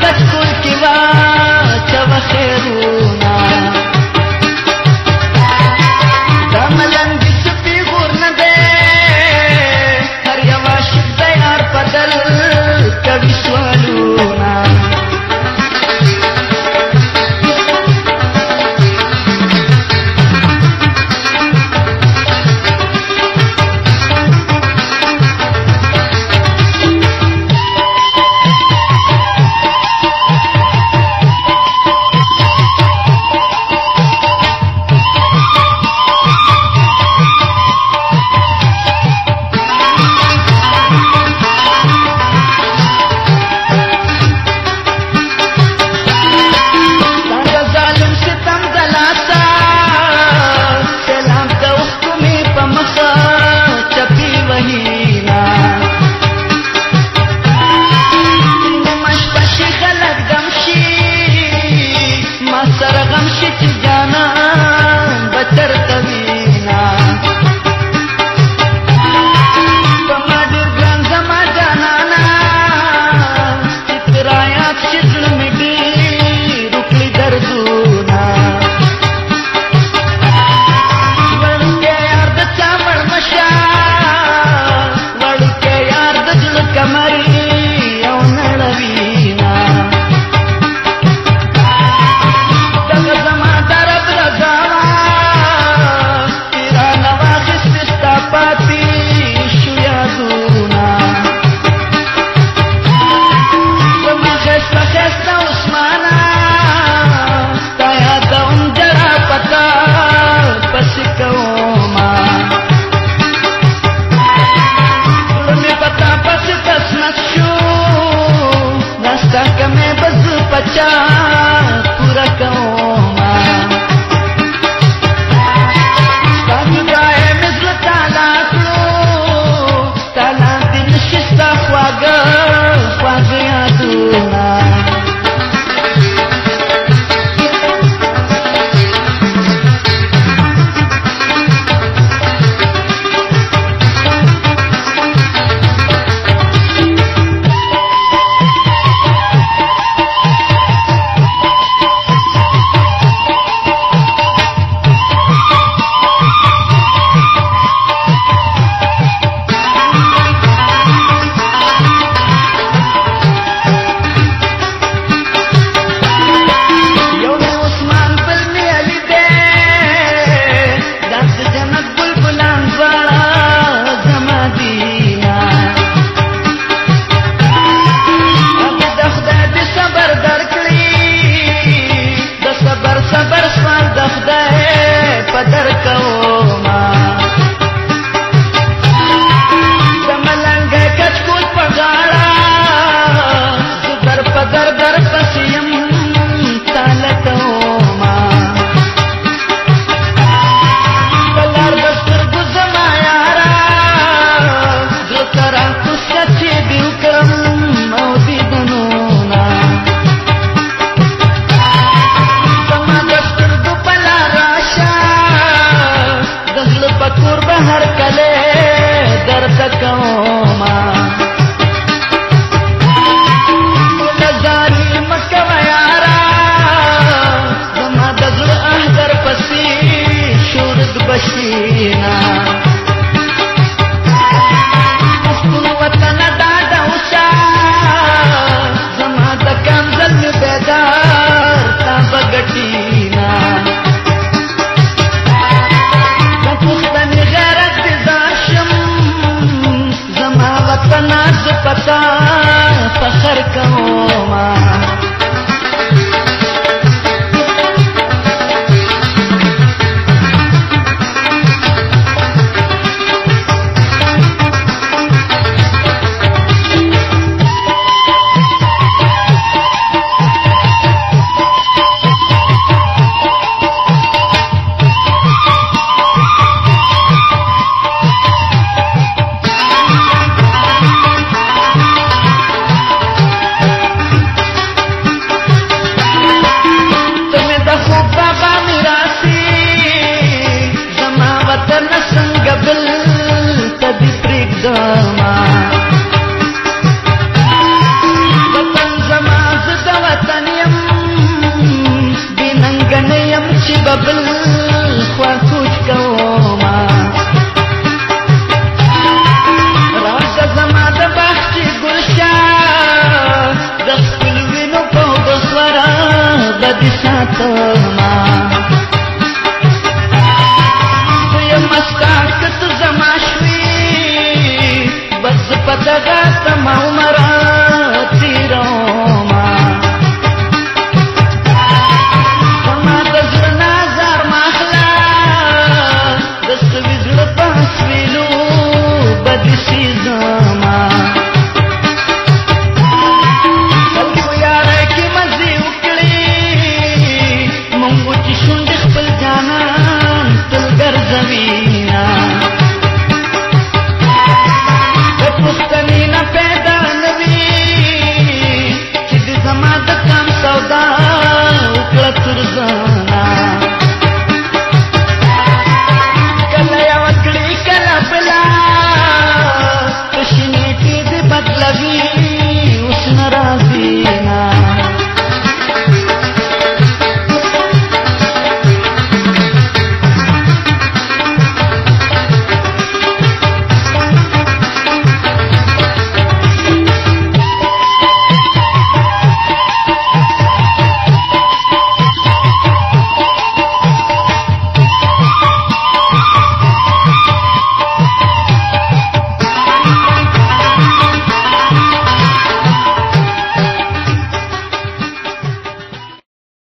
touch